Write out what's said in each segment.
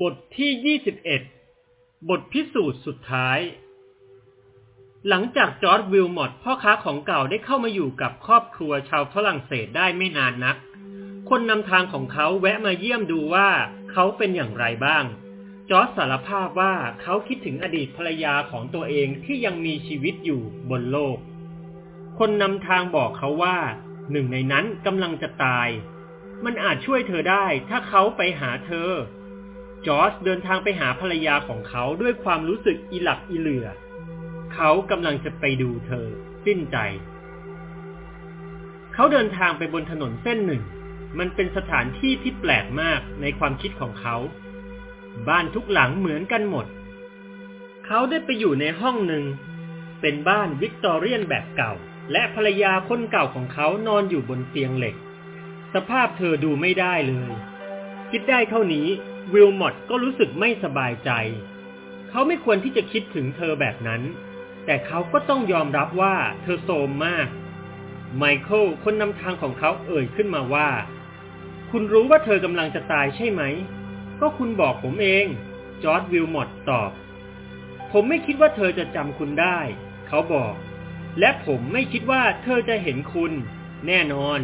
บทที่21บทพิสูจน์สุดท้าย หลังจากจอร์ดวิลมอตพ่อค้าของเก่าได้เข้ามาอยู่กับครอบครัวชาวฝรั่งเศสได้ไม่นานนัก คนนำทางของเขาแวะมาเยี่ยมดูว่าเขาเป็นอย่างไรบ้าง จอร์ดสารภาพว่าเขาคิดถึงอดีตภรรยาของตัวเองที่ยังมีชีวิตอยู่บนโลก คนนำทางบอกเขาว่าหนึ่งในนั้นกำลังจะตาย มันอาจช่วยเธอได้ถ้าเขาไปหาเธอ จอร์จเดินทางไปหาภรรยาของเขาด้วยความรู้สึกอิหลักอิเหลือ เขากำลังจะไปดูเธอ สิ้นใจ เขาเดินทางไปบนถนนเส้นหนึ่ง มันเป็นสถานที่ที่แปลกมากในความคิดของเขา บ้านทุกหลังเหมือนกันหมด เขาได้ไปอยู่ในห้องหนึ่ง เป็นบ้านวิกตอเรียนแบบเก่า และภรรยาคนเก่าของเขานอนอยู่บนเตียงเหล็ก สภาพเธอดูไม่ได้เลย คิดได้เท่านี้วิลมอตก็รู้สึกไม่สบายใจ เขาไม่ควรที่จะคิดถึงเธอแบบนั้น แต่เขาก็ต้องยอมรับว่าเธอโทรมมาก ไมเคิลคนนำทางของเขาเอ่ยขึ้นมาว่า คุณรู้ว่าเธอกำลังจะตายใช่ไหม ก็คุณบอกผมเอง จอร์ดวิลมอตตอบ ผมไม่คิดว่าเธอจะจำคุณได้ เขาบอก และผมไม่คิดว่าเธอจะเห็นคุณ แน่นอน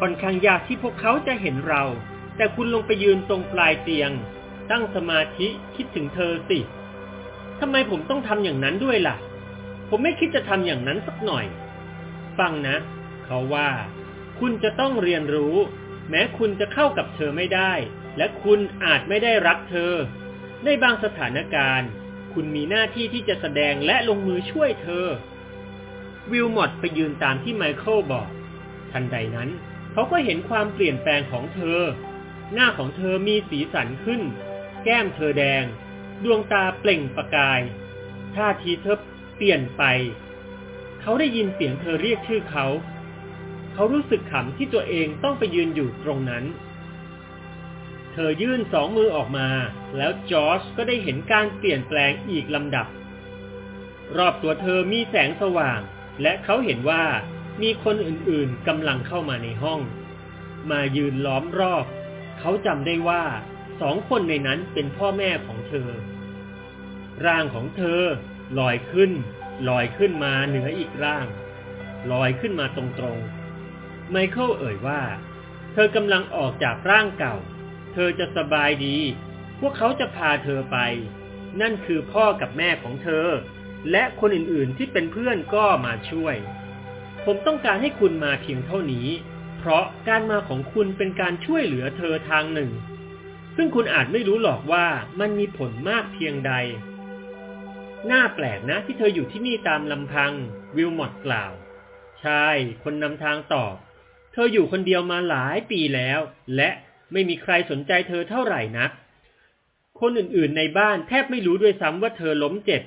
ค่อนข้างยากที่พวกเขาจะเห็นเรา แต่คุณลงไปยืนตรงปลายเตียง ตั้งสมาธิคิดถึงเธอสิทำไมผมต้องทำอย่างนั้นด้วยล่ะ ผมไม่คิดจะทำอย่างนั้นสักหน่อย ฟังนะ เขาว่า คุณจะต้องเรียนรู้ แม้คุณจะเข้ากับเธอไม่ได้ และคุณอาจไม่ได้รักเธอ ในบางสถานการณ์ คุณมีหน้าที่ที่จะแสดงและลงมือช่วยเธอ วิลมอตไปยืนตามที่ไมเคิลบอก ทันใดนั้น เขาก็เห็นความเปลี่ยนแปลงของเธอ หน้าของเธอมีสีสันขึ้น แก้มเธอแดง ดวงตาเปล่งประกาย ท่าทีเธอเปลี่ยนไป เขาได้ยินเสียงเธอเรียกชื่อเขา เขารู้สึกขำที่ตัวเองต้องไปยืนอยู่ตรงนั้น เธอยื่นสองมือออกมา แล้วจอร์จก็ได้เห็นการเปลี่ยนแปลงอีกลำดับ รอบตัวเธอมีแสงสว่าง และเขาเห็นว่า มีคนอื่นๆกำลังเข้ามาในห้อง มายืนล้อมรอบ เขาจำได้ว่าสองคนในนั้นเป็นพ่อแม่ของเธอ ร่างของเธอลอยขึ้น ลอยขึ้นมาเหนืออีกร่าง ลอยขึ้นมาตรงๆ ไมเคิลเอ่ยว่า เธอกำลังออกจากร่างเก่า เธอจะสบายดี พวกเขาจะพาเธอไป นั่นคือพ่อกับแม่ของเธอ และคนอื่นๆที่เป็นเพื่อนก็มาช่วย ผมต้องการให้คุณมาเพียงเท่านี้ เพราะการมาของคุณเป็นการช่วยเหลือเธอทางหนึ่ง ซึ่งคุณอาจไม่รู้หรอกว่ามันมีผลมากเพียงใด น่าแปลกนะที่เธออยู่ที่นี่ตามลำพัง วิลมอตกล่าว ใช่ คนนำทางตอบ เธออยู่คนเดียวมาหลายปีแล้ว และไม่มีใครสนใจเธอเท่าไหร่นัก คนอื่นๆในบ้านแทบไม่รู้ด้วยซ้ำว่าเธอล้มเจ็บ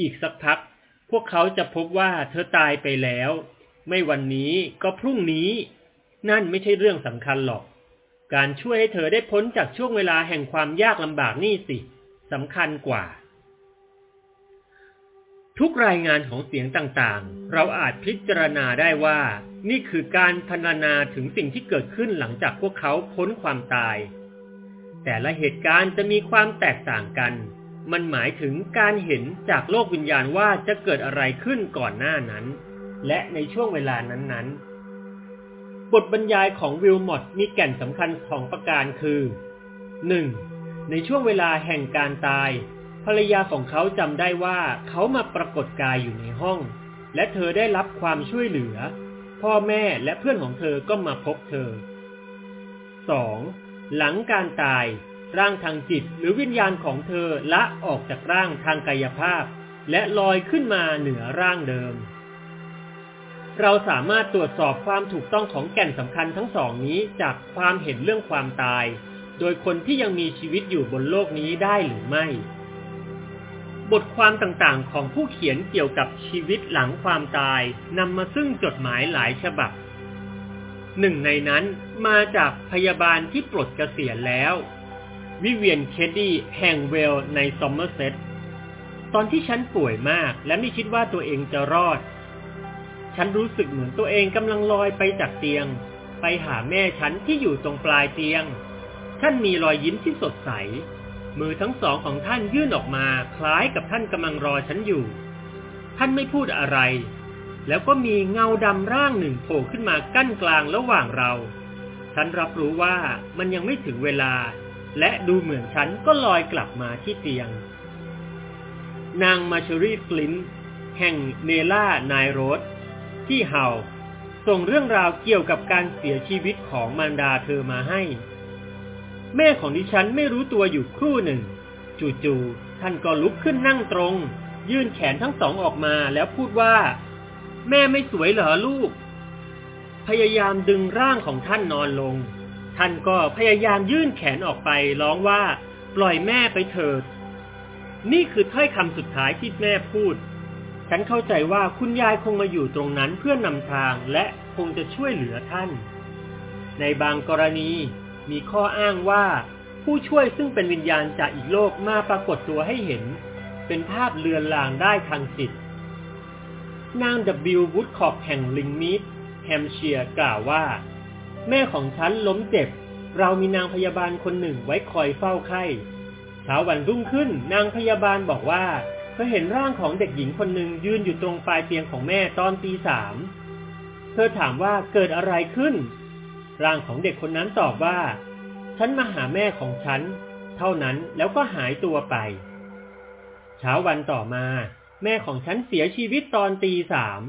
อีกสักพัก พวกเขาจะพบว่าเธอตายไปแล้ว ไม่วันนี้ก็พรุ่งนี้ นั่นไม่ใช่เรื่องสำคัญหรอก การช่วยให้เธอได้พ้นจากช่วงเวลาแห่งความยากลำบากนี่สิสำคัญกว่า ทุกรายงานของเสียงต่างๆ เราอาจพิจารณาได้ว่า นี่คือการพรรณนาถึงสิ่งที่เกิดขึ้นหลังจากพวกเขาพ้นความตาย แต่ละเหตุการณ์จะมีความแตกต่างกัน มันหมายถึงการเห็นจากโลกวิญญาณว่าจะเกิดอะไรขึ้นก่อนหน้านั้น และในช่วงเวลานั้นๆ บทบรรยายของวิลมอตมีแก่นสำคัญสองประการคือ 1. ในช่วงเวลาแห่งการตาย ภรรยาของเขาจำได้ว่าเขามาปรากฏกายอยู่ในห้อง และเธอได้รับความช่วยเหลือ พ่อแม่และเพื่อนของเธอก็มาพบเธอ 2. หลังการตาย ร่างทางจิตหรือวิญญาณของเธอละออกจากร่างทางกายภาพ และลอยขึ้นมาเหนือร่างเดิม เราสามารถตรวจสอบความถูกต้องของแก่นสำคัญทั้งสองนี้จากความเห็นเรื่องความตาย โดยคนที่ยังมีชีวิตอยู่บนโลกนี้ได้หรือไม่ บทความต่างๆ ของผู้เขียนเกี่ยวกับชีวิตหลังความตายนำมาซึ่งจดหมายหลายฉบับ หนึ่งในนั้นมาจากพยาบาลที่ปลดเกษียณแล้ว วิเวียนเคดดี้แห่งเวลในซอมเมอร์เซตตอนที่ฉันป่วยมากและไม่คิดว่าตัวเองจะรอด ฉันรู้สึกเหมือนตัวเองกำลังลอยไปจากเตียง ไปหาแม่ฉันที่อยู่ตรงปลายเตียง ท่านมีรอยยิ้มที่สดใส มือทั้งสองของท่านยื่นออกมาคล้ายกับท่านกำลังรอฉันอยู่ ท่านไม่พูดอะไร แล้วก็มีเงาดำร่างหนึ่งโผล่ขึ้นมากั้นกลางระหว่างเรา ฉันรับรู้ว่ามันยังไม่ถึงเวลา และดูเหมือนฉันก็ลอยกลับมาที่เตียง นางมาชรีฟลินแห่งเนล่านายโรส ที่เฮาส่งเรื่องราวเกี่ยวกับการเสียชีวิตของมารดาเธอมาให้ แม่ของดิฉันไม่รู้ตัวอยู่ครู่หนึ่ง จู่ๆท่านก็ลุกขึ้นนั่งตรง ยื่นแขนทั้งสองออกมาแล้วพูดว่า แม่ไม่สวยเหรอลูก พยายามดึงร่างของท่านนอนลง ท่านก็พยายามยื่นแขนออกไปร้องว่า ปล่อยแม่ไปเถิด นี่คือถ้อยคำสุดท้ายที่แม่พูด ฉันเข้าใจว่าคุณยายคงมาอยู่ตรงนั้นเพื่อนำทางและคงจะช่วยเหลือท่าน ในบางกรณีมีข้ออ้างว่า ผู้ช่วยซึ่งเป็นวิญญาณจากอีกโลกมาปรากฏตัวให้เห็น เป็นภาพเลือนลางได้ทางจิต นางดับิลวูดคอปแห่งลิงมิดแฮมเชียร์กล่าวว่า แม่ของฉันล้มเจ็บ เรามีนางพยาบาลคนหนึ่งไว้คอยเฝ้าไข้เช้าวันรุ่งขึ้นนางพยาบาลบอกว่า เธอเห็นร่างของเด็กหญิงคนหนึ่งยืนอยู่ตรงปลายเตียงของแม่ตอนตีสามเธอถามว่าเกิดอะไรขึ้น ร่างของเด็กคนนั้นตอบว่า ฉันมาหาแม่ของฉัน เท่านั้นแล้วก็หายตัวไป เช้าวันต่อมา แม่ของฉันเสียชีวิตตอนตีสาม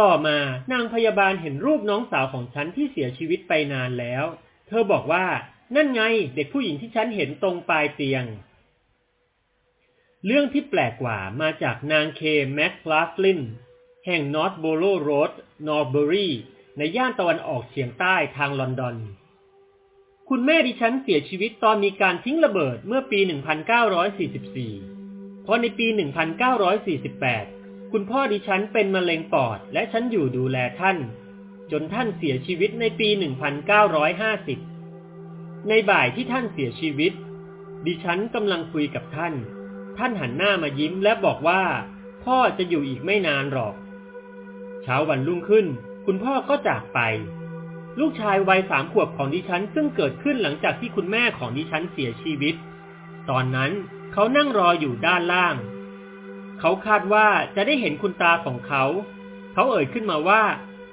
ต่อมานางพยาบาลเห็นรูปน้องสาวของฉันที่เสียชีวิตไปนานแล้ว เธอบอกว่า นั่นไงเด็กผู้หญิงที่ฉันเห็นตรงปลายเตียง เรื่องที่แปลกกว่ามาจากนางเคแม็กฟลาฟลินแห่งนอร์ทโบโรโรดนอร์เบอรีในย่านตะวันออกเฉียงใต้ทางลอนดอน คุณแม่ดิฉันเสียชีวิตตอนมีการทิ้งระเบิดเมื่อปี 1944 เพราะในปี 1948 คุณพ่อดิฉันเป็นมะเร็งปอดและฉันอยู่ดูแลท่าน จนท่านเสียชีวิตในปี 1950 ในบ่ายที่ท่านเสียชีวิต ดิฉันกำลังคุยกับท่าน ท่านหันหน้ามายิ้มและบอกว่า พ่อจะอยู่อีกไม่นานหรอก เช้าวันรุ่งขึ้น คุณพ่อก็จากไป ลูกชายวัยสามขวบของดิฉันซึ่งเกิดขึ้นหลังจากที่คุณแม่ของดิฉันเสียชีวิต ตอนนั้นเขานั่งรออยู่ด้านล่าง เขาคาดว่าจะได้เห็นคุณตาของเขา เขาเอ่ยขึ้นมาว่า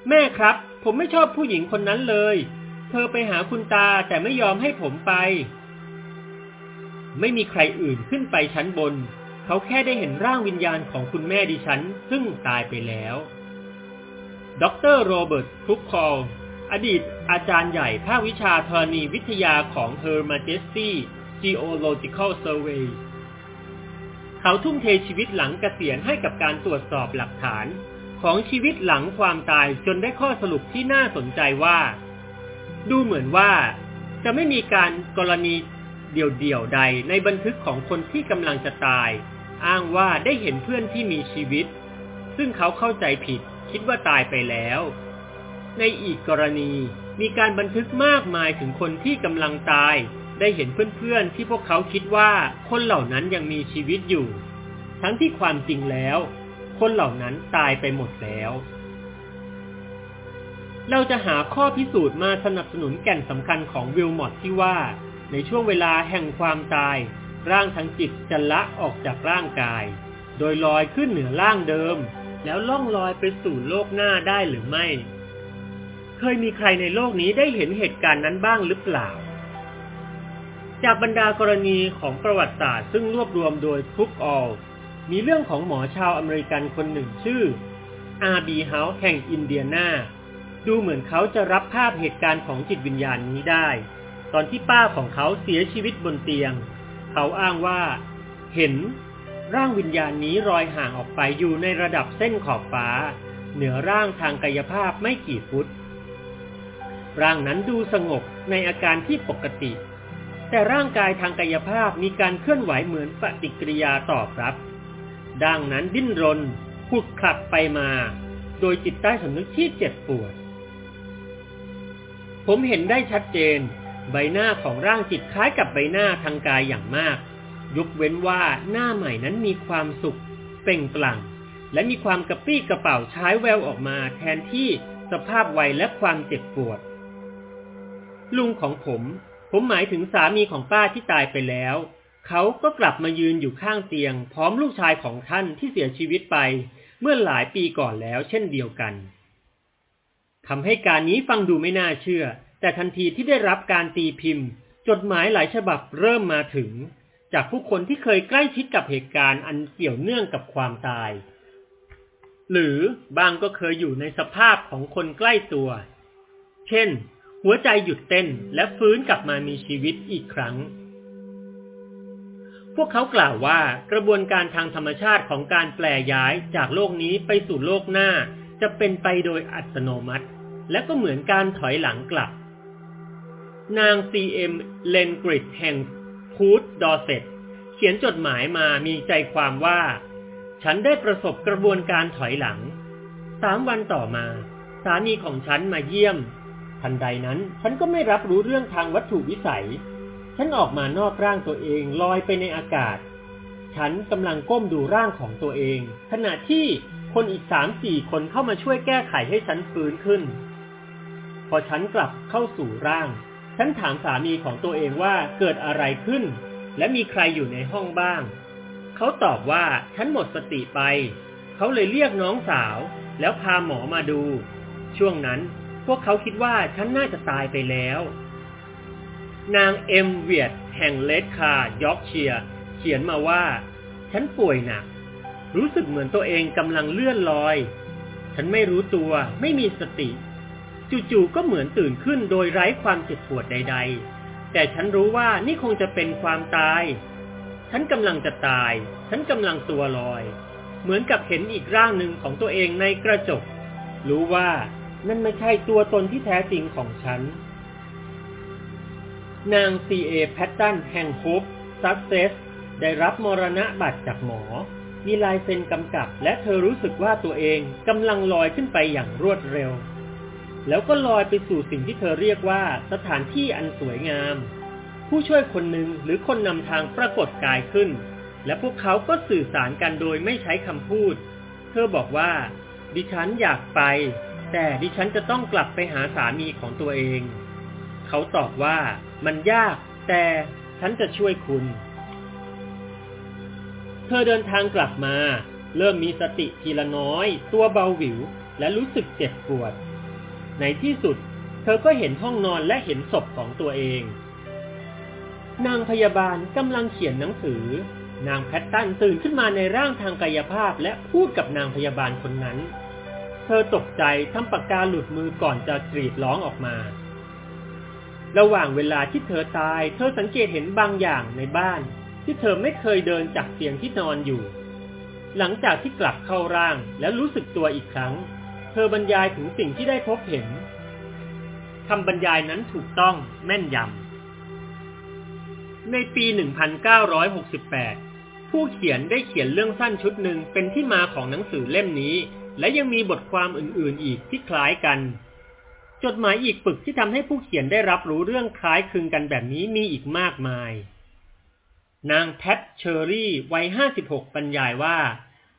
แม่ครับ ผมไม่ชอบผู้หญิงคนนั้นเลย เธอไปหาคุณตาแต่ไม่ยอมให้ผมไป ไม่มีใครอื่นขึ้นไปชั้นบน เขาแค่ได้เห็นร่างวิญญาณของคุณแม่ดิฉัน ซึ่งตายไปแล้วดรโรเบิร์ตครุกคอลอดีตอาจารย์ใหญ่ภาควิชาธรณีวิทยาของ Her Majesty Geological Survey เขาทุ่มเทชีวิตหลังเกษียณให้กับการตรวจสอบหลักฐาน ของชีวิตหลังความตายจนได้ข้อสรุปที่น่าสนใจว่า ดูเหมือนว่า จะไม่มีการกรณี เดี่ยวๆใดในบันทึกของคนที่กำลังจะตาย อ้างว่าได้เห็นเพื่อนที่มีชีวิต ซึ่งเขาเข้าใจผิดคิดว่าตายไปแล้ว ในอีกกรณีมีการบันทึกมากมายถึงคนที่กำลังตาย ได้เห็นเพื่อนๆที่พวกเขาคิดว่าคนเหล่านั้นยังมีชีวิตอยู่ ทั้งที่ความจริงแล้ว คนเหล่านั้นตายไปหมดแล้ว เราจะหาข้อพิสูจน์มาสนับสนุนแก่นสำคัญของวิลมอตที่ว่า ในช่วงเวลาแห่งความตาย ร่างทางจิตจะละออกจากร่างกาย โดยลอยขึ้นเหนือร่างเดิม แล้วล่องลอยไปสู่โลกหน้าได้หรือไม่ เคยมีใครในโลกนี้ได้เห็นเหตุการณ์นั้นบ้างหรือเปล่า จากบรรดากรณีของประวัติศาสตร์ซึ่งรวบรวมโดยครูกออลมีเรื่องของหมอชาวอเมริกันคนหนึ่งชื่ออาร์บีเฮาส์แห่งอินเดียนาดูเหมือนเขาจะรับภาพเหตุการณ์ของจิตวิญญาณนี้ได้ ตอนที่ป้าของเขาเสียชีวิตบนเตียง เขาอ้างว่า เห็นร่างวิญญาณนี้ลอยห่างออกไปอยู่ในระดับเส้นขอบฟ้า เหนือร่างทางกายภาพไม่กี่ฟุต ร่างนั้นดูสงบในอาการที่ปกติ แต่ร่างกายทางกายภาพมีการเคลื่อนไหวเหมือนปฏิกิริยาตอบรับดังนั้นดิ้นรนขุดคลักไปมา โดยจิตใต้สำนึกที่เจ็บปวด ผมเห็นได้ชัดเจน ใบหน้าของร่างจิตคล้ายกับใบหน้าทางกายอย่างมาก ยกเว้นว่าหน้าใหม่นั้นมีความสุข เปล่งปลั่ง และมีความกระปี้กระเป๋าใช้แววออกมาแทนที่สภาพวัยและความเจ็บปวด ลุงของผม ผมหมายถึงสามีของป้าที่ตายไปแล้ว เขาก็กลับมายืนอยู่ข้างเตียง พร้อมลูกชายของท่านที่เสียชีวิตไป เมื่อหลายปีก่อนแล้วเช่นเดียวกันคำให้การนี้ฟังดูไม่น่าเชื่อ แต่ทันทีที่ได้รับการตีพิมพ์ จดหมายหลายฉบับเริ่มมาถึง จากผู้คนที่เคยใกล้ชิดกับเหตุการณ์อันเกี่ยวเนื่องกับความตาย หรือบางก็เคยอยู่ในสภาพของคนใกล้ตัว เช่น หัวใจหยุดเต้นและฟื้นกลับมามีชีวิตอีกครั้งพวกเขากล่าวว่ากระบวนการทางธรรมชาติของการแปลย้ายจากโลกนี้ไปสู่โลกหน้า จะเป็นไปโดยอัตโนมัติ และก็เหมือนการถอยหลังกลับ นางซีเอ็มเลนกริดแห่งพูลดอร์เซตเขียนจดหมายมามีใจความว่า ฉันได้ประสบกระบวนการถอยหลัง สามวันต่อมา สามีของฉันมาเยี่ยม ทันใดนั้นฉันก็ไม่รับรู้เรื่องทางวัตถุวิสัย ฉันออกมานอกร่างตัวเองลอยไปในอากาศ ฉันกำลังก้มดูร่างของตัวเอง ขณะที่คนอีกสามสี่คนเข้ามาช่วยแก้ไขให้ฉันฟื้นขึ้น พอฉันกลับเข้าสู่ร่าง ฉันถามสามีของตัวเองว่าเกิดอะไรขึ้น และมีใครอยู่ในห้องบ้าง เขาตอบว่าฉันหมดสติไป เขาเลยเรียกน้องสาว แล้วพาหมอมาดู ช่วงนั้นพวกเขาคิดว่าฉันน่าจะตายไปแล้ว นางเอ็มเวียดแห่งเรดคาร์ยอร์กเชียร์เขียนมาว่า ฉันป่วยหนัก รู้สึกเหมือนตัวเองกำลังเลื่อนลอย ฉันไม่รู้ตัวไม่มีสติ จู่ๆก็เหมือนตื่นขึ้นโดยไร้ความเจ็บปวดใด ๆ แต่ฉันรู้ว่านี่คงจะเป็นความตาย ฉันกำลังจะตาย ฉันกำลังตัวลอย เหมือนกับเห็นอีกร่างหนึ่งของตัวเองในกระจก รู้ว่านั่นไม่ใช่ตัวตนที่แท้จริงของฉัน นางซีเอแพตตันแห่งโฮฟซัสเซกซ์ได้รับมรณะบัตรจากหมอ มีลายเซ็นกำกับ และเธอรู้สึกว่าตัวเองกำลังลอยขึ้นไปอย่างรวดเร็ว แล้วก็ลอยไปสู่สิ่งที่เธอเรียกว่าสถานที่อันสวยงาม ผู้ช่วยคนหนึ่งหรือคนนำทางปรากฏกายขึ้น และพวกเขาก็สื่อสารกันโดยไม่ใช้คำพูด เธอบอกว่า ดิฉันอยากไป แต่ดิฉันจะต้องกลับไปหาสามีของตัวเอง เขาตอบว่ามันยาก แต่ฉันจะช่วยคุณ เธอเดินทางกลับมา เริ่มมีสติทีละน้อย ตัวเบาหวิว และรู้สึกเจ็บปวด ในที่สุด เธอก็เห็นห้องนอนและเห็นศพของตัวเอง นางพยาบาลกำลังเขียนหนังสือ นางแพตตันตื่นขึ้นมาในร่างทางกายภาพและพูดกับนางพยาบาลคนนั้น เธอตกใจทำปากกาหลุดมือก่อนจะกรีดร้องออกมา ระหว่างเวลาที่เธอตาย เธอสังเกตเห็นบางอย่างในบ้าน ที่เธอไม่เคยเดินจากเตียงที่นอนอยู่หลังจากที่กลับเข้าร่างแล้วรู้สึกตัวอีกครั้ง ธอบรรยายถึงสิ่งที่ได้พบเห็นคำบรรยายนั้นถูกต้องแม่นยำ ในปี 1968 ผู้เขียนได้เขียนเรื่องสั้นชุดหนึ่งเป็นที่มาของหนังสือเล่มนี้ และยังมีบทความอื่นๆอีกที่คล้ายกัน จดหมายอีกปึกที่ทำให้ผู้เขียนได้รับรู้เรื่องคล้ายคลึงกันแบบนี้มีอีกมากมาย นางแพทเชอรี่วัย 56 บรรยายว่า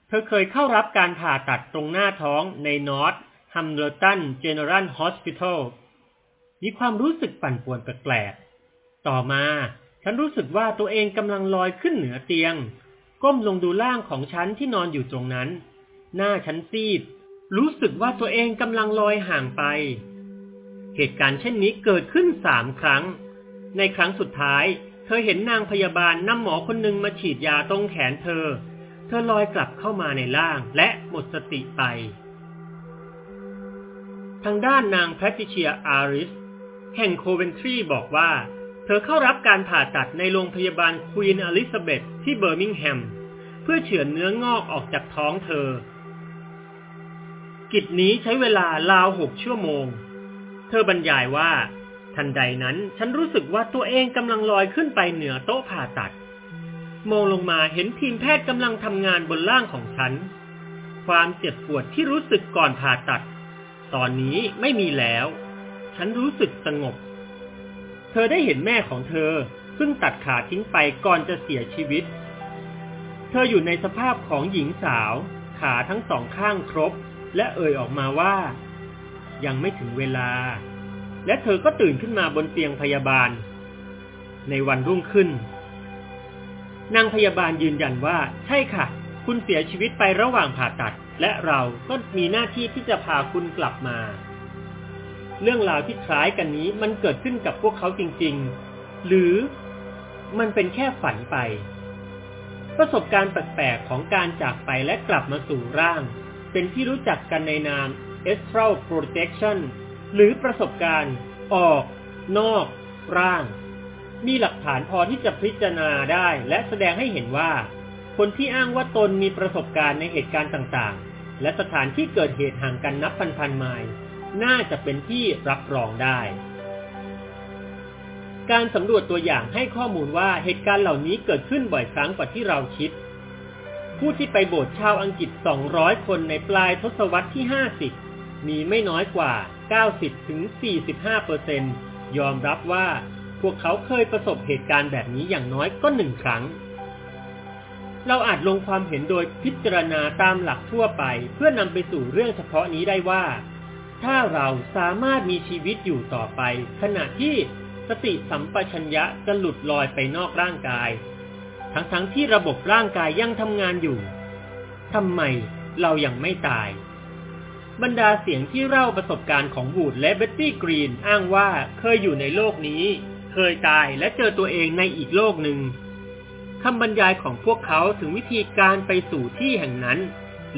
เธอเคยเข้ารับการผ่าตัดตรงหน้าท้องในนอร์ทฮัมเดอร์ตันเจเนอรัลฮอสพิทอลมีความรู้สึกปั่นป่วนแปลกๆ ต่อมา ฉันรู้สึกว่าตัวเองกำลังลอยขึ้นเหนือเตียง ก้มลงดูร่างของฉันที่นอนอยู่ตรงนั้น หน้าฉันซีด รู้สึกว่าตัวเองกำลังลอยห่างไป เหตุการณ์เช่นนี้เกิดขึ้นสามครั้ง ในครั้งสุดท้าย เธอเห็นนางพยาบาลนำหมอคนหนึ่งมาฉีดยาตรงแขนเธอ เธอลอยกลับเข้ามาในร่างและหมดสติไป ทางด้านนางแพทริเชียอาริส แห่งโคเวนทรีบอกว่า เธอเข้ารับการผ่าตัดในโรงพยาบาลควีนอลิซาเบธที่เบอร์มิงแฮม เพื่อเฉือนเนื้องอกออกจากท้องเธอ กิจนี้ใช้เวลาราวหกชั่วโมง เธอบรรยายว่า ทันใดนั้นฉันรู้สึกว่าตัวเองกำลังลอยขึ้นไปเหนือโต๊ะผ่าตัด มองลงมาเห็นทีมแพทย์กำลังทำงานบนล่างของฉัน ความเจ็บปวดที่รู้สึกก่อนผ่าตัด ตอนนี้ไม่มีแล้ว ฉันรู้สึกสงบ เธอได้เห็นแม่ของเธอ ซึ่งตัดขาทิ้งไปก่อนจะเสียชีวิต เธออยู่ในสภาพของหญิงสาว ขาทั้งสองข้างครบ และเอ่ยออกมาว่า ยังไม่ถึงเวลา และเธอก็ตื่นขึ้นมาบนเตียงพยาบาล ในวันรุ่งขึ้น นางพยาบาลยืนยันว่า ใช่ค่ะ คุณเสียชีวิตไประหว่างผ่าตัด และเราก็มีหน้าที่ที่จะพาคุณกลับมา เรื่องราวที่คล้ายกันนี้มันเกิดขึ้นกับพวกเขาจริง ๆ หรือมันเป็นแค่ฝันไป ประสบการณ์แปลกๆของการจากไปและกลับมาสู่ร่าง เป็นที่รู้จักกันในนาม astral projection หรือประสบการณ์ ออก นอก ร่าง มีหลักฐานพอที่จะพิจารณาได้และแสดงให้เห็นว่า คนที่อ้างว่าตนมีประสบการณ์ในเหตุการณ์ต่างๆ และสถานที่เกิดเหตุห่างกันนับพันๆไมล์น่าจะเป็นที่รับรองได้ การสำรวจตัวอย่างให้ข้อมูลว่าเหตุการณ์เหล่านี้เกิดขึ้นบ่อยครั้งกว่าที่เราคิด ผู้ที่ไปโบสถ์ชาวอังกฤษ 200 คนในปลายทศวรรษที่ 50 มีไม่น้อยกว่า 90-45เปอร์เซนยอมรับว่า พวกเขาเคยประสบเหตุการณ์แบบนี้อย่างน้อยก็หนึ่งครั้ง เราอาจลงความเห็นโดยพิจารณาตามหลักทั่วไป เพื่อนำไปสู่เรื่องเฉพาะนี้ได้ว่า ถ้าเราสามารถมีชีวิตอยู่ต่อไป ขณะที่สติสัมปชัญญะจะหลุดลอยไปนอกร่างกาย ทั้งๆ ที่ระบบร่างกายยังทำงานอยู่ทำไมเรายังไม่ตาย บรรดาเสียงที่เล่าประสบการณ์ของวูดและเบ็ตตี้กรีนอ้างว่าเคยอยู่ในโลกนี้ เคยตายและเจอตัวเองในอีกโลกหนึ่งคำบรรยายของพวกเขาถึงวิธีการไปสู่ที่แห่งนั้น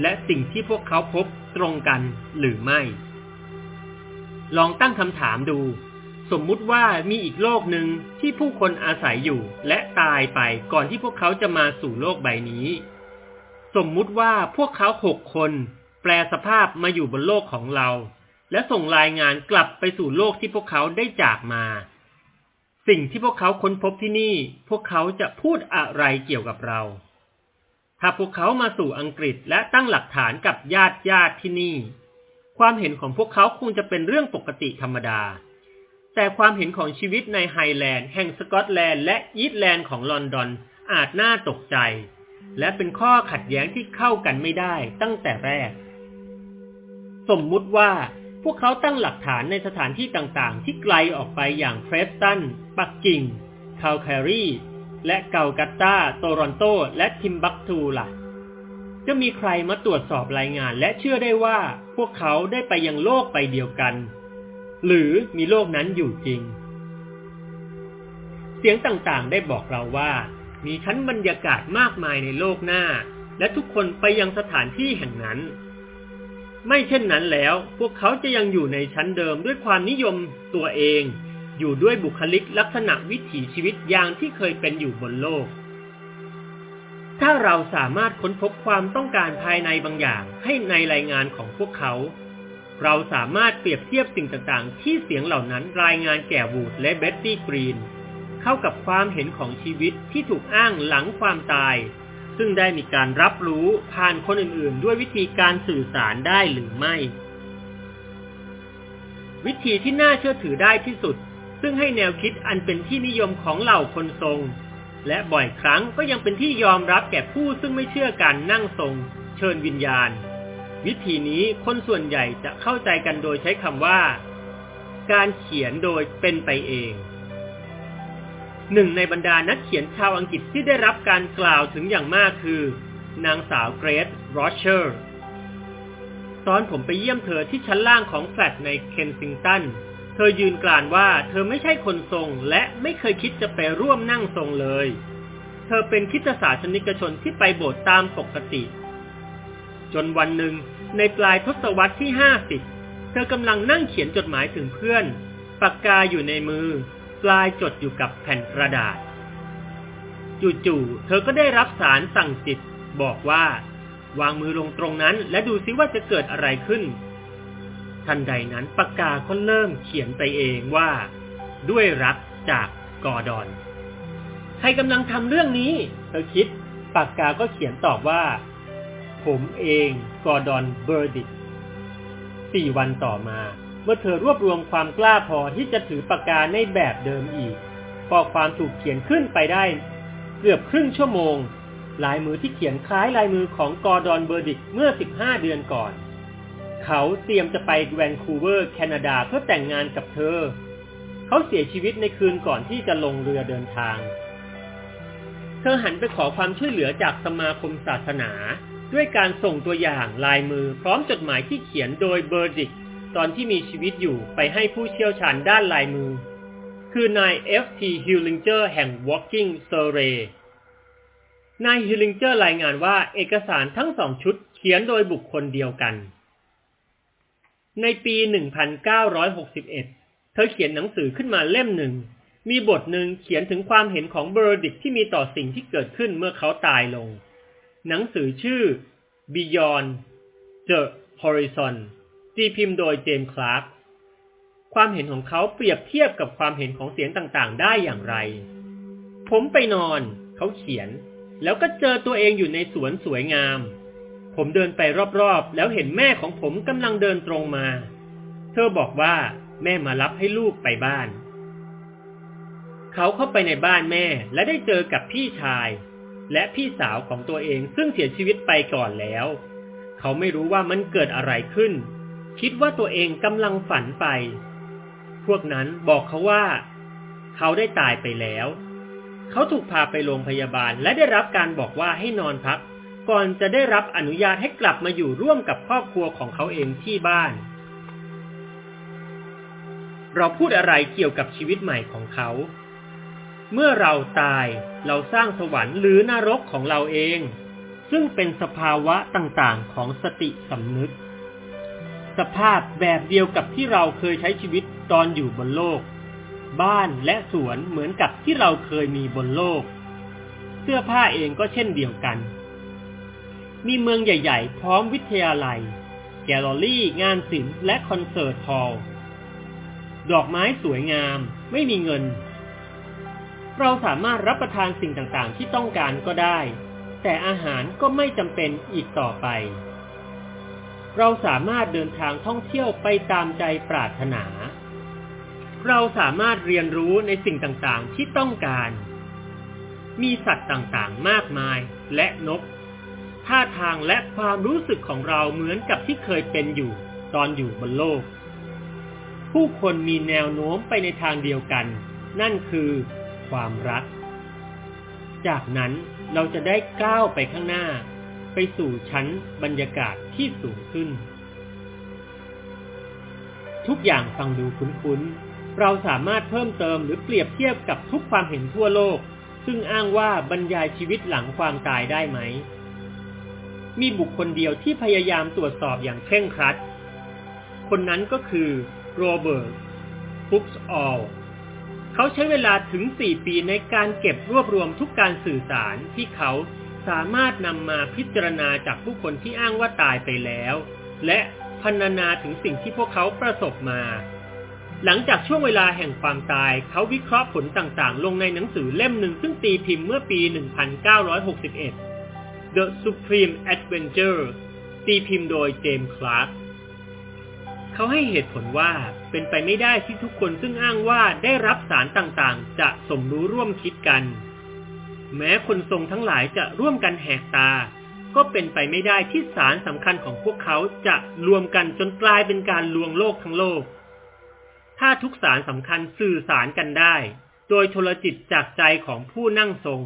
และสิ่งที่พวกเขาพบตรงกันหรือไม่ ลองตั้งคำถามดู สมมุติว่ามีอีกโลกหนึ่งที่ผู้คนอาศัยอยู่และตายไปก่อนที่พวกเขาจะมาสู่โลกใบนี้ สมมุติว่าพวกเขาหกคน แปลสภาพมาอยู่บนโลกของเรา และส่งรายงานกลับไปสู่โลกที่พวกเขาได้จากมา สิ่งที่พวกเขาค้นพบที่นี่ พวกเขาจะพูดอะไรเกี่ยวกับเรา ถ้าพวกเขามาสู่อังกฤษและตั้งหลักฐานกับญาติญาติที่นี่ ความเห็นของพวกเขาคงจะเป็นเรื่องปกติธรรมดา แต่ความเห็นของชีวิตในไฮแลนด์ แห่งสกอตแลนด์และอีสต์เอนด์ของลอนดอนอาจน่าตกใจ และเป็นข้อขัดแย้งที่เข้ากันไม่ได้ตั้งแต่แรก สมมุติว่า พวกเขาตั้งหลักฐานในสถานที่ต่างๆ ที่ไกลออกไปอย่างเพรสตัน ปักกิ่ง คาลการีและกัลกัตตา โตรอนโต และทิมบักทูล่ะ จะมีใครมาตรวจสอบรายงานและเชื่อได้ว่าพวกเขาได้ไปยังโลกไปเดียวกัน หรือมีโลกนั้นอยู่จริง เสียงต่างๆ ได้บอกเราว่า มีชั้นบรรยากาศมากมายในโลกหน้า และทุกคนไปยังสถานที่แห่งนั้น ไม่เช่นนั้นแล้ว พวกเขาจะยังอยู่ในชั้นเดิมด้วยความนิยมตัวเอง อยู่ด้วยบุคลิกลักษณะวิถีชีวิตอย่างที่เคยเป็นอยู่บนโลก ถ้าเราสามารถค้นพบความต้องการภายในบางอย่างให้ในรายงานของพวกเขา เราสามารถเปรียบเทียบสิ่งต่างๆ ที่เสียงเหล่านั้นรายงานแก่วูดและเบ็ตตี้กรีน เข้ากับความเห็นของชีวิตที่ถูกอ้างหลังความตาย ซึ่งได้มีการรับรู้ผ่านคนอื่นๆ ด้วยวิธีการสื่อสารได้หรือไม่ วิธีที่น่าเชื่อถือได้ที่สุด ซึ่งให้แนวคิดอันเป็นที่นิยมของเหล่าคนทรง และบ่อยครั้งก็ยังเป็นที่ยอมรับแก่ผู้ซึ่งไม่เชื่อการนั่งทรง เชิญวิญญาณ วิธีนี้คนส่วนใหญ่จะเข้าใจกันโดยใช้คำว่า การเขียนโดยเป็นไปเอง หนึ่งในบรรดานักเขียนชาวอังกฤษที่ได้รับการกล่าวถึงอย่างมากคือ นางสาวเกรซโรเชอร์ตอนผมไปเยี่ยมเธอที่ชั้นล่างของแฟลตในเคนซิงตัน เธอยืนกลานว่าเธอไม่ใช่คนทรงและไม่เคยคิดจะไปร่วมนั่งทรงเลย เธอเป็นคิตศาสนิกชนที่ไปโบสถ์ตามปกติ จนวันหนึ่งในปลายทศวรรษที่ห้าสิบเธอกำลังนั่งเขียนจดหมายถึงเพื่อน ปากกาอยู่ในมือ ปลายจดอยู่กับแผ่นกระดาษ จู่ๆ เธอก็ได้รับสารสั่งจิต บอกว่า วางมือลงตรงนั้น และดูซิว่าจะเกิดอะไรขึ้น ทันใดนั้นปากกาก็เริ่มเขียนไปเองว่า ด้วยรักจากกอร์ดอน ใครกำลังทำเรื่องนี้ เธอคิด ปากกาก็เขียนตอบว่า ผมเองกอร์ดอนเบอร์ดิกสี่วันต่อมา เมื่อเธอรวบรวมความกล้าพอที่จะถือปากกาในแบบเดิมอีกข้อความถูกเขียนขึ้นไปได้ เกือบครึ่งชั่วโมง ลายมือที่เขียนคล้ายลายมือของกอร์ดอนเบอร์ดิกเมื่อ 15 เดือนก่อน เขาเตรียมจะไปแวนคูเวอร์แคนาดาเพื่อแต่งงานกับเธอ เขาเสียชีวิตในคืนก่อนที่จะลงเรือเดินทาง เธอหันไปขอความช่วยเหลือจากสมาคมศาสนา ด้วยการส่งตัวอย่างลายมือพร้อมจดหมายที่เขียนโดยเบอร์ดิก ตอนที่มีชีวิตอยู่ไปให้ผู้เชี่ยวชาญด้านลายมือ คือนาย F.T. Hillinger แห่ง Woking Surrey นายฮิลลิงเจอร์รายงานว่าเอกสารทั้งสองชุดเขียนโดยบุคคลเดียวกัน ในปี 1961 เธอเขียนหนังสือขึ้นมาเล่มหนึ่ง มีบทหนึ่งเขียนถึงความเห็นของเบอร์ดิกที่มีต่อสิ่งที่เกิดขึ้นเมื่อเขาตายลง หนังสือชื่อ Beyond the Horizon ตีพิมพ์โดยเจมส์คลาร์กความเห็นของเขาเปรียบเทียบกับความเห็นของเสียงต่างๆ ได้อย่างไร ผมไปนอน เขาเขียน แล้วก็เจอตัวเองอยู่ในสวนสวยงาม ผมเดินไปรอบๆ แล้วเห็นแม่ของผมกำลังเดินตรงมา เธอบอกว่าแม่มารับให้ลูกไปบ้าน เขาเข้าไปในบ้านแม่และได้เจอกับพี่ชาย และพี่สาวของตัวเองซึ่งเสียชีวิตไปก่อนแล้ว เขาไม่รู้ว่ามันเกิดอะไรขึ้น คิดว่าตัวเองกำลังฝันไป พวกนั้นบอกเขาว่า เขาได้ตายไปแล้ว เขาถูกพาไปโรงพยาบาลและได้รับการบอกว่าให้นอนพัก ก่อนจะได้รับอนุญาตให้กลับมาอยู่ร่วมกับครอบครัวของเขาเองที่บ้าน เราพูดอะไรเกี่ยวกับชีวิตใหม่ของเขา เมื่อเราตายเราสร้างสวรรค์หรือนรกของเราเอง ซึ่งเป็นสภาวะต่างๆของสติสำนึก สภาพแบบเดียวกับที่เราเคยใช้ชีวิตตอนอยู่บนโลก บ้านและสวนเหมือนกับที่เราเคยมีบนโลก เสื้อผ้าเองก็เช่นเดียวกัน มีเมืองใหญ่ ๆ พร้อมวิทยาลัย แกลเลอรี่ งานศิลป์และคอนเสิร์ตฮอลล์ดอกไม้สวยงาม ไม่มีเงิน เราสามารถรับประทานสิ่งต่างๆ ที่ต้องการก็ได้ แต่อาหารก็ไม่จำเป็นอีกต่อไป เราสามารถเดินทางท่องเที่ยวไปตามใจปรารถนา เราสามารถเรียนรู้ในสิ่งต่างๆที่ต้องการ มีสัตว์ต่างๆมากมายและนก ท่าทางและความรู้สึกของเราเหมือนกับที่เคยเป็นอยู่ตอนอยู่บนโลก ผู้คนมีแนวโน้มไปในทางเดียวกัน นั่นคือความรัก จากนั้นเราจะได้ก้าวไปข้างหน้า ไปสู่ชั้นบรรยากาศที่สูงขึ้น ทุกอย่างฟังดูคุ้นๆ เราสามารถเพิ่มเติมหรือเปรียบเทียบกับทุกความเห็นทั่วโลก ซึ่งอ้างว่าบรรยายชีวิตหลังความตายได้ไหม มีบุคคลเดียวที่พยายามตรวจสอบอย่างเคร่งครัด คนนั้นก็คือโรเบิร์ตฟุกส์ออลเขาใช้เวลาถึง 4 ปีในการเก็บรวบรวมทุกการสื่อสารที่เขา สามารถนำมาพิจารณาจากผู้คนที่อ้างว่าตายไปแล้ว และพรรณนาถึงสิ่งที่พวกเขาประสบมา หลังจากช่วงเวลาแห่งความตาย เขาวิเคราะห์ผลต่างๆ ลงในหนังสือเล่มหนึ่งซึ่งตีพิมพ์เมื่อปี 1961 The Supreme Adventure ตีพิมพ์โดยเจมส์คลาร์กเขาให้เหตุผลว่าเป็นไปไม่ได้ที่ทุกคนซึ่งอ้างว่าได้รับสารต่างๆ จะสมรู้ร่วมคิดกัน แม้คนทรงทั้งหลายจะร่วมกันแหกตา ก็เป็นไปไม่ได้ที่สารสำคัญของพวกเขาจะรวมกันจนกลายเป็นการลวงโลกทั้งโลก ถ้าทุกสารสำคัญสื่อสารกันได้ โดยโทรจิตจากใจของผู้นั่งทรง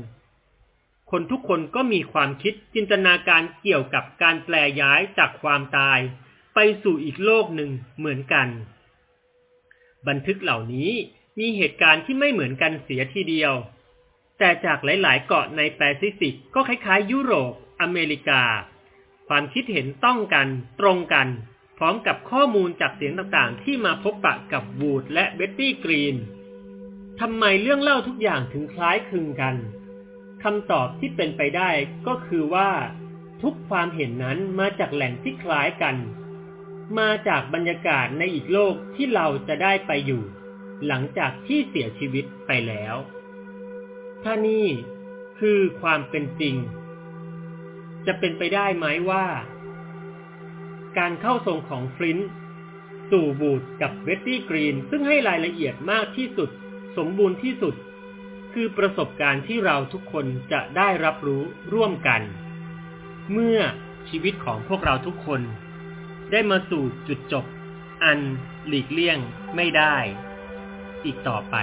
คนทุกคนก็มีความคิดจินตนาการเกี่ยวกับการแปลย้ายจากความตาย ไปสู่อีกโลกหนึ่งเหมือนกัน บันทึกเหล่านี้มีเหตุการณ์ที่ไม่เหมือนกันเสียทีเดียว แต่จากหลาย ๆ เกาะในแปซิฟิกก็คล้าย ๆ ยุโรป อเมริกา ความคิดเห็นต้องกัน ตรงกัน พร้อมกับข้อมูลจากเสียงต่าง ๆ ที่มาพบปะกับวูดและเบ็ตตี้กรีนทำไมเรื่องเล่าทุกอย่างถึงคล้ายคลึงกันคำตอบที่เป็นไปได้ก็คือว่า ทุกความเห็นนั้นมาจากแหล่งที่คล้ายกัน มาจากบรรยากาศในอีกโลกที่เราจะได้ไปอยู่ หลังจากที่เสียชีวิตไปแล้ว ถ้านี่คือความเป็นจริง จะเป็นไปได้ไหมว่า การเข้าทรงของฟลินต์สู่บูดกับเวตตี้กรีน ซึ่งให้รายละเอียดมากที่สุด สมบูรณ์ที่สุด คือประสบการณ์ที่เราทุกคนจะได้รับรู้ร่วมกัน เมื่อชีวิตของพวกเราทุกคน ได้มาสู่จุดจบ อันหลีกเลี่ยงไม่ได้ อีกต่อไป